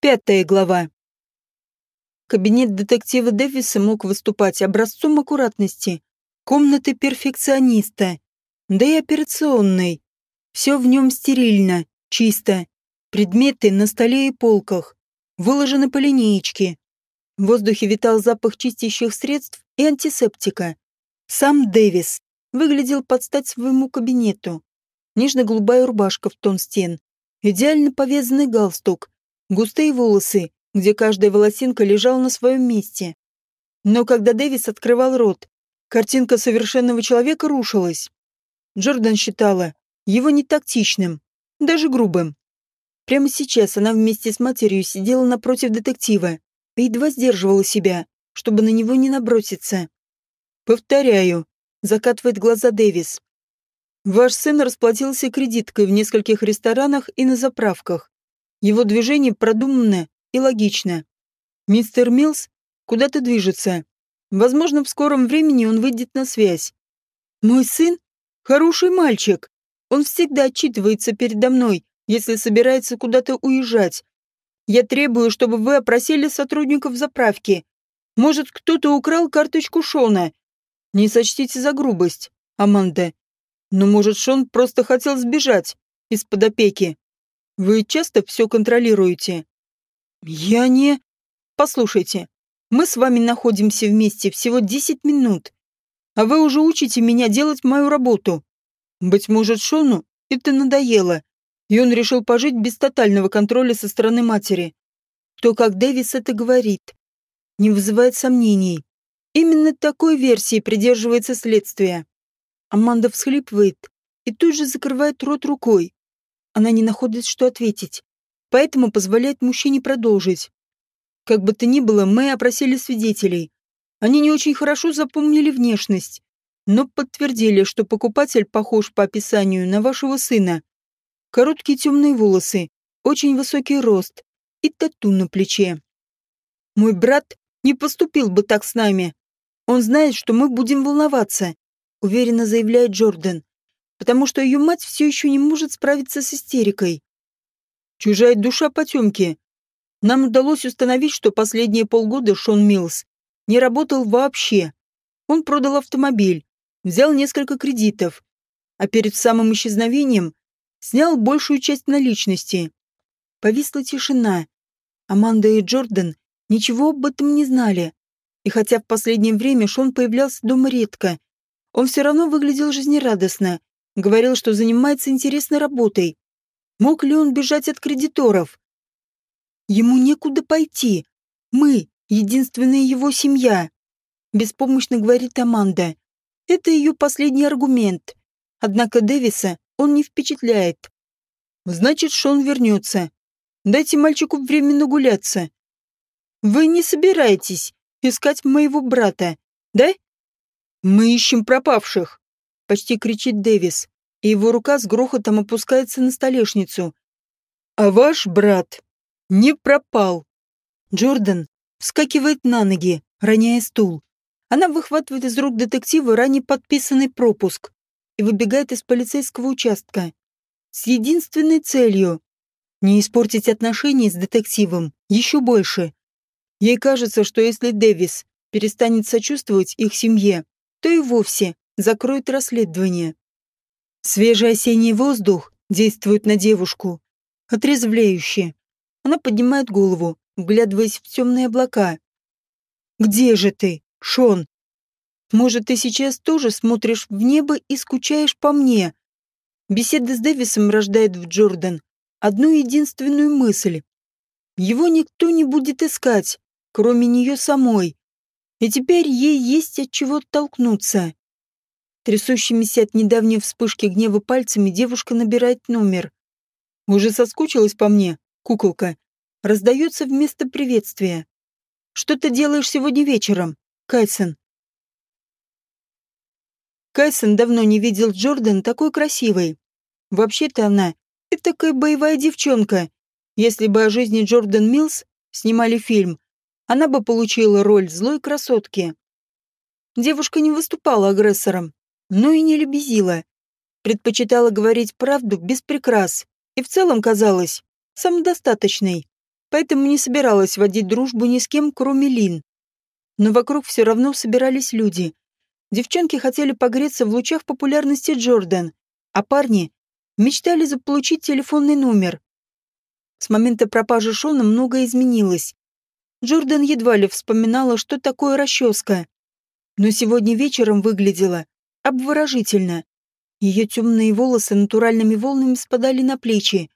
Пятая глава. Кабинет детектива Дэвиса мог выступать образцом аккуратности, комнаты перфекциониста, да и операционной. Все в нем стерильно, чисто. Предметы на столе и полках, выложены по линеечке. В воздухе витал запах чистящих средств и антисептика. Сам Дэвис выглядел под стать своему кабинету. Нежно-голубая рубашка в тон стен, идеально повязанный галстук, Густые волосы, где каждая волосинка лежала на своем месте. Но когда Дэвис открывал рот, картинка совершенного человека рушилась. Джордан считала его не тактичным, даже грубым. Прямо сейчас она вместе с матерью сидела напротив детектива и едва сдерживала себя, чтобы на него не наброситься. «Повторяю», — закатывает глаза Дэвис. «Ваш сын расплатился кредиткой в нескольких ресторанах и на заправках. Его движение продуманно и логично. Мистер Милс куда-то движется. Возможно, в скором времени он выйдет на связь. Мой сын — хороший мальчик. Он всегда отчитывается передо мной, если собирается куда-то уезжать. Я требую, чтобы вы опросили сотрудников заправки. Может, кто-то украл карточку Шона. Не сочтите за грубость, Аманда. Но, может, Шон просто хотел сбежать из-под опеки. Вы часто все контролируете? Я не... Послушайте, мы с вами находимся вместе всего 10 минут, а вы уже учите меня делать мою работу. Быть может, Шону это надоело, и он решил пожить без тотального контроля со стороны матери. То, как Дэвис это говорит, не вызывает сомнений. Именно такой версии придерживается следствие. Аманда всхлипывает и тут же закрывает рот рукой. Она не находит, что ответить, поэтому позволяет мужчине продолжить. Как бы то ни было, мы опросили свидетелей. Они не очень хорошо запомнили внешность, но подтвердили, что покупатель похож по описанию на вашего сына. Короткие темные волосы, очень высокий рост и тату на плече. Мой брат не поступил бы так с нами. Он знает, что мы будем волноваться, уверенно заявляет Джордан потому что ее мать все еще не может справиться с истерикой. Чужая душа потемки. Нам удалось установить, что последние полгода Шон Милс не работал вообще. Он продал автомобиль, взял несколько кредитов, а перед самым исчезновением снял большую часть наличности. Повисла тишина. Аманда и Джордан ничего об этом не знали. И хотя в последнее время Шон появлялся дома редко, он все равно выглядел жизнерадостно Говорил, что занимается интересной работой. Мог ли он бежать от кредиторов? Ему некуда пойти. Мы — единственная его семья. Беспомощно говорит Аманда. Это ее последний аргумент. Однако Дэвиса он не впечатляет. Значит, Шон вернется. Дайте мальчику время нагуляться. Вы не собираетесь искать моего брата, да? Мы ищем пропавших почти кричит Дэвис, и его рука с грохотом опускается на столешницу. А ваш брат не пропал. Джордан вскакивает на ноги, роняя стул. Она выхватывает из рук детектива ранее подписанный пропуск и выбегает из полицейского участка. С единственной целью — не испортить отношения с детективом еще больше. Ей кажется, что если Дэвис перестанет сочувствовать их семье, то и вовсе закроет расследование. Свежий осенний воздух действует на девушку. Отрезвляюще. Она поднимает голову, вглядываясь в темные облака. «Где же ты, Шон? Может, ты сейчас тоже смотришь в небо и скучаешь по мне?» Беседа с Дэвисом рождает в Джордан одну единственную мысль. Его никто не будет искать, кроме нее самой. И теперь ей есть от чего толкнуться. Трясущимися от недавней вспышки гнева пальцами девушка набирает номер. «Уже соскучилась по мне, куколка?» Раздается вместо приветствия. «Что ты делаешь сегодня вечером, Кайсон?» Кайсон давно не видел Джордан такой красивой. Вообще-то она — это такая боевая девчонка. Если бы о жизни Джордан Милс снимали фильм, она бы получила роль злой красотки. Девушка не выступала агрессором, но и не лебезила. Предпочитала говорить правду без прикрас и в целом казалась самодостаточной. поэтому не собиралась водить дружбу ни с кем, кроме Лин. Но вокруг все равно собирались люди. Девчонки хотели погреться в лучах популярности Джордан, а парни мечтали заполучить телефонный номер. С момента пропажи Шона многое изменилось. Джордан едва ли вспоминала, что такое расческа. Но сегодня вечером выглядела обворожительно. Ее темные волосы натуральными волнами спадали на плечи.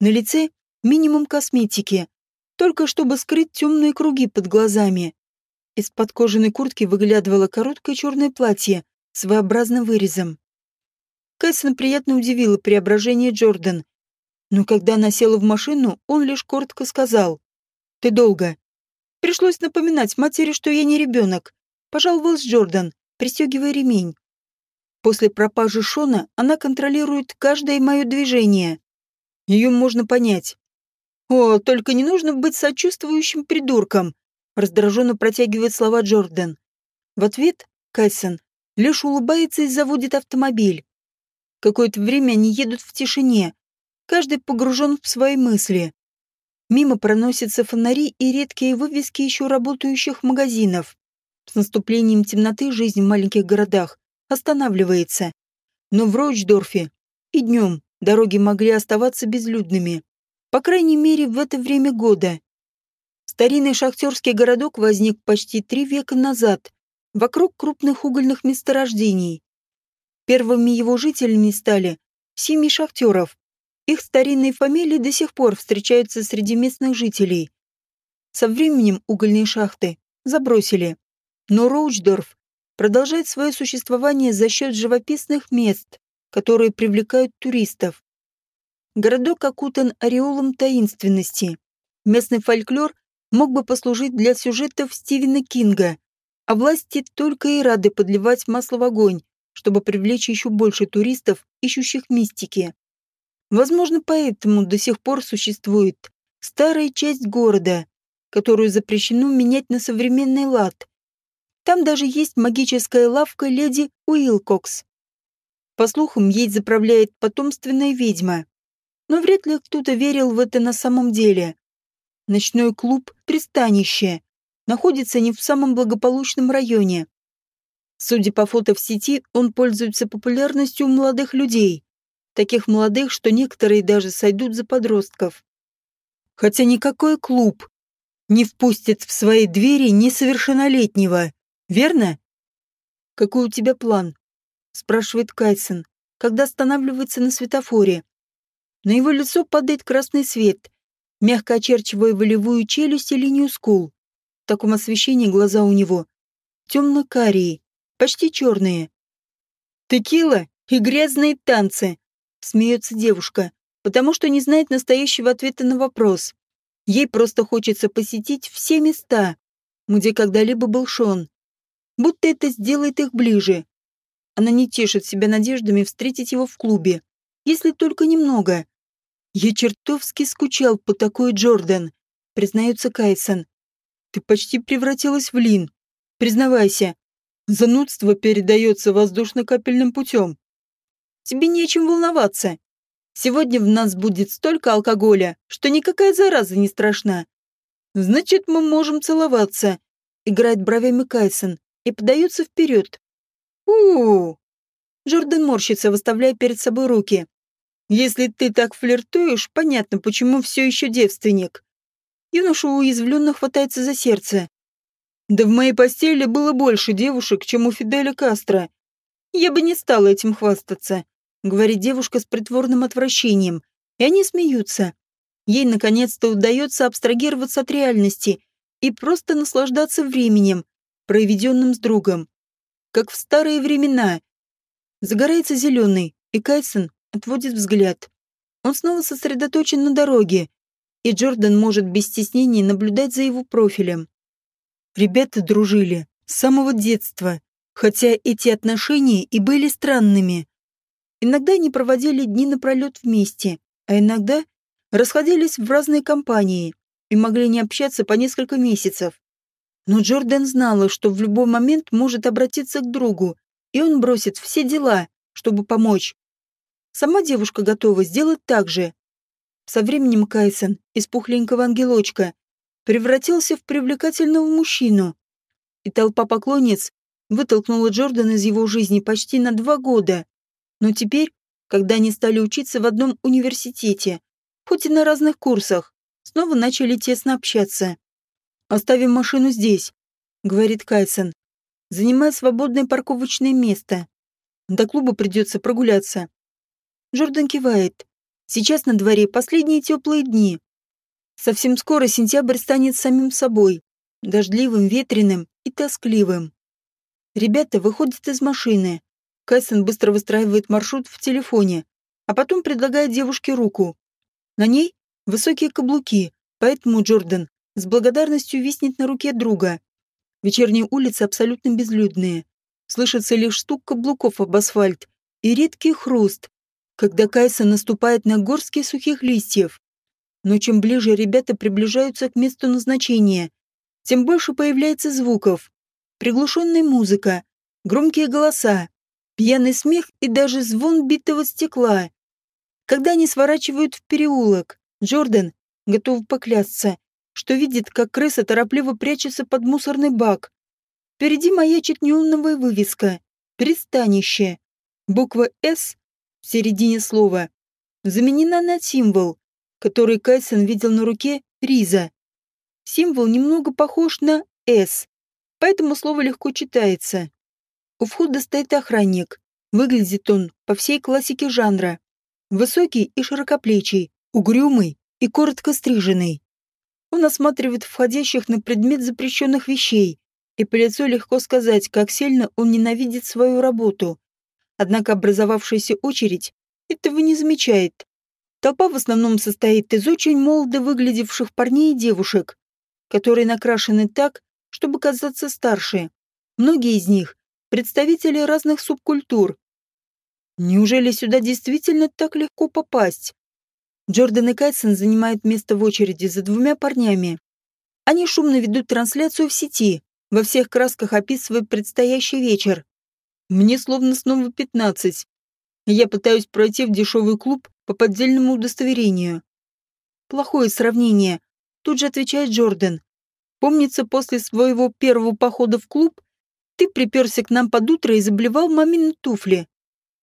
На лице минимум косметики, только чтобы скрыть темные круги под глазами. Из-под кожаной куртки выглядывало короткое черное платье с своеобразным вырезом. Кэссон приятно удивила преображение Джордан. Но когда она села в машину, он лишь коротко сказал. «Ты долго». Пришлось напоминать матери, что я не ребенок. Пожаловалась Джордан, пристегивая ремень. После пропажи Шона она контролирует каждое мое движение. Ее можно понять. «О, только не нужно быть сочувствующим придурком», раздраженно протягивает слова Джордан. В ответ Кайсон лишь улыбается и заводит автомобиль. Какое-то время они едут в тишине, каждый погружен в свои мысли. Мимо проносятся фонари и редкие вывески еще работающих магазинов. С наступлением темноты жизнь в маленьких городах останавливается. Но в Рочдорфе и днем дороги могли оставаться безлюдными. По крайней мере, в это время года. Старинный шахтерский городок возник почти три века назад, вокруг крупных угольных месторождений. Первыми его жителями стали семьи шахтеров. Их старинные фамилии до сих пор встречаются среди местных жителей. Со временем угольные шахты забросили. Но Роучдорф продолжает свое существование за счет живописных мест, которые привлекают туристов. Городок окутан ореолом таинственности. Местный фольклор мог бы послужить для сюжетов Стивена Кинга, а власти только и рады подливать масло в огонь, чтобы привлечь еще больше туристов, ищущих мистики. Возможно, поэтому до сих пор существует старая часть города, которую запрещено менять на современный лад, там даже есть магическая лавка леди Уилкокс. По слухам, ей заправляет потомственная ведьма. Но вряд ли кто-то верил в это на самом деле. Ночной клуб «Пристанище» находится не в самом благополучном районе. Судя по фото в сети, он пользуется популярностью у молодых людей. Таких молодых, что некоторые даже сойдут за подростков. Хотя никакой клуб не впустит в свои двери несовершеннолетнего. Верно? Какой у тебя план? Спрашивает Кайсон, когда останавливается на светофоре. На его лицо падает красный свет, мягко очерчивая волевую челюсть и линию скул. В таком освещении глаза у него темно-карие, почти черные. «Текила и грязные танцы», — смеется девушка, потому что не знает настоящего ответа на вопрос. Ей просто хочется посетить все места, где когда-либо был Шон будто это сделает их ближе. Она не тешит себя надеждами встретить его в клубе, если только немного. Я чертовски скучал по такой Джордан, признается Кайсон. Ты почти превратилась в Лин. Признавайся, занудство передается воздушно-капельным путем. Тебе нечем волноваться. Сегодня в нас будет столько алкоголя, что никакая зараза не страшна. Значит, мы можем целоваться, играет бровями Кайсон и подаются вперед. у у, -у. Джордан морщится, выставляя перед собой руки. «Если ты так флиртуешь, понятно, почему все еще девственник». Юноша уязвленно хватается за сердце. «Да в моей постели было больше девушек, чем у Фиделя Кастро. Я бы не стала этим хвастаться», — говорит девушка с притворным отвращением, и они смеются. Ей наконец-то удается абстрагироваться от реальности и просто наслаждаться временем, проведенным с другом. Как в старые времена. Загорается зеленый, и Кайсон отводит взгляд. Он снова сосредоточен на дороге, и Джордан может без стеснений наблюдать за его профилем. Ребята дружили с самого детства, хотя эти отношения и были странными. Иногда они проводили дни напролет вместе, а иногда расходились в разные компании и могли не общаться по несколько месяцев. Но Джордан знала, что в любой момент может обратиться к другу, и он бросит все дела, чтобы помочь. Сама девушка готова сделать так же. Со временем Кайсон из пухленького ангелочка превратился в привлекательного мужчину. И толпа поклонниц вытолкнула Джордана из его жизни почти на два года. Но теперь, когда они стали учиться в одном университете, хоть и на разных курсах, снова начали тесно общаться. «Оставим машину здесь», — говорит Кайсон, занимая свободное парковочное место. До клуба придется прогуляться. Джордан кивает. Сейчас на дворе последние теплые дни. Совсем скоро сентябрь станет самим собой, дождливым, ветреным и тоскливым. Ребята выходят из машины. Кайсон быстро выстраивает маршрут в телефоне, а потом предлагает девушке руку. На ней высокие каблуки, поэтому Джордан с благодарностью виснет на руке друга. Вечерние улицы абсолютно безлюдные. Слышится лишь стук каблуков об асфальт и редкий хруст, когда Кайса наступает на горстки сухих листьев. Но чем ближе ребята приближаются к месту назначения, тем больше появляется звуков. Приглушенная музыка, громкие голоса, пьяный смех и даже звон битого стекла. Когда они сворачивают в переулок, Джордан готов поклясться, что видит, как крыса торопливо прячется под мусорный бак. Впереди маячит неоновая вывеска «Пристанище». Буква «С» в середине слова заменена на символ, который Кайсон видел на руке Риза. Символ немного похож на «С», поэтому слово легко читается. У входа стоит охранник. Выглядит он по всей классике жанра. Высокий и широкоплечий, угрюмый и коротко стриженный. Он осматривает входящих на предмет запрещенных вещей, и по лицу легко сказать, как сильно он ненавидит свою работу. Однако образовавшаяся очередь этого не замечает. Толпа в основном состоит из очень молодо выглядевших парней и девушек, которые накрашены так, чтобы казаться старше. Многие из них – представители разных субкультур. Неужели сюда действительно так легко попасть? Джордан и Кайтсон занимают место в очереди за двумя парнями. Они шумно ведут трансляцию в сети, во всех красках описывая предстоящий вечер. Мне словно снова пятнадцать. Я пытаюсь пройти в дешевый клуб по поддельному удостоверению. Плохое сравнение. Тут же отвечает Джордан. Помнится, после своего первого похода в клуб ты приперся к нам под утро и заблевал мамины туфли.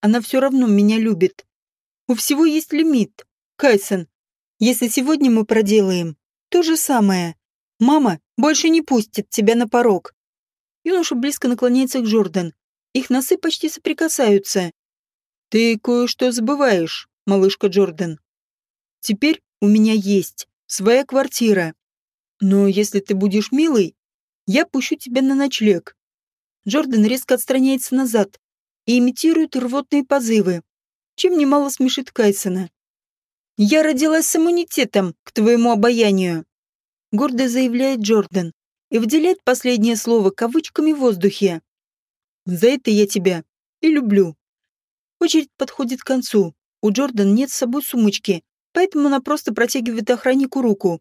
Она все равно меня любит. У всего есть лимит. Кайсон, если сегодня мы проделаем то же самое, мама больше не пустит тебя на порог. Юноша близко наклоняется к Джордан. Их носы почти соприкасаются. Ты кое-что забываешь, малышка Джордан. Теперь у меня есть своя квартира. Но если ты будешь милой, я пущу тебя на ночлег. Джордан резко отстраняется назад и имитирует рвотные позывы, чем немало смешит Кайсона. «Я родилась с иммунитетом к твоему обаянию», — гордо заявляет Джордан и выделяет последнее слово кавычками в воздухе. «За это я тебя и люблю». Очередь подходит к концу. У Джордан нет с собой сумочки, поэтому она просто протягивает охраннику руку.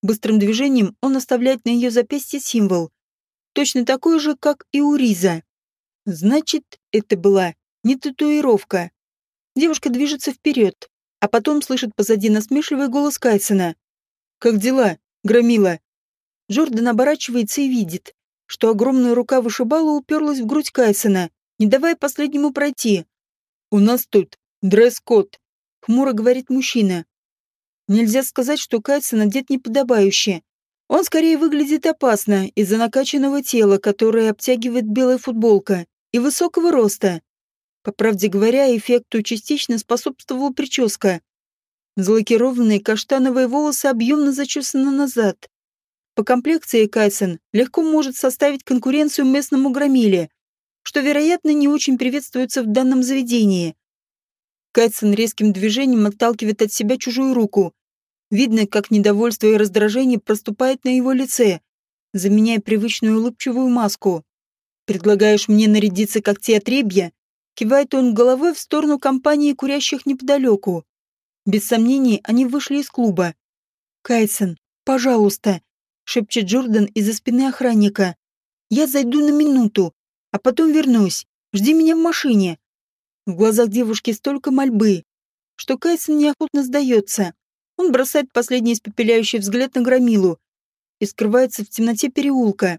Быстрым движением он оставляет на ее запястье символ, точно такой же, как и у Риза. Значит, это была не татуировка. Девушка движется вперед, а потом слышит позади насмешливый голос Кайсона. «Как дела, громила?» Джордан оборачивается и видит, что огромная рука вышибала уперлась в грудь Кайсона, не давая последнему пройти. «У нас тут дресс-код», — хмуро говорит мужчина. Нельзя сказать, что Кайсон одет неподобающе. Он скорее выглядит опасно из-за накачанного тела, которое обтягивает белая футболка, и высокого роста. По правде говоря, эффекту частично способствовала прическа. Залакированные каштановые волосы объемно зачесаны назад. По комплекции Кайсон легко может составить конкуренцию местному громиле, что, вероятно, не очень приветствуется в данном заведении. Кайсон резким движением отталкивает от себя чужую руку. Видно, как недовольство и раздражение проступает на его лице, заменяя привычную улыбчивую маску. «Предлагаешь мне нарядиться как те отребья?» Кивает он головой в сторону компании курящих неподалеку. Без сомнений, они вышли из клуба. «Кайсон, пожалуйста», — шепчет Джордан из-за спины охранника. «Я зайду на минуту, а потом вернусь. Жди меня в машине». В глазах девушки столько мольбы, что Кайсон неохотно сдается. Он бросает последний испепеляющий взгляд на громилу и скрывается в темноте переулка.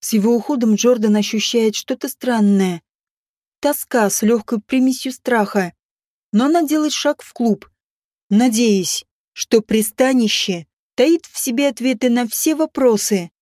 С его уходом Джордан ощущает что-то странное. Тоска с легкой примесью страха. Но она делает шаг в клуб, надеясь, что пристанище таит в себе ответы на все вопросы,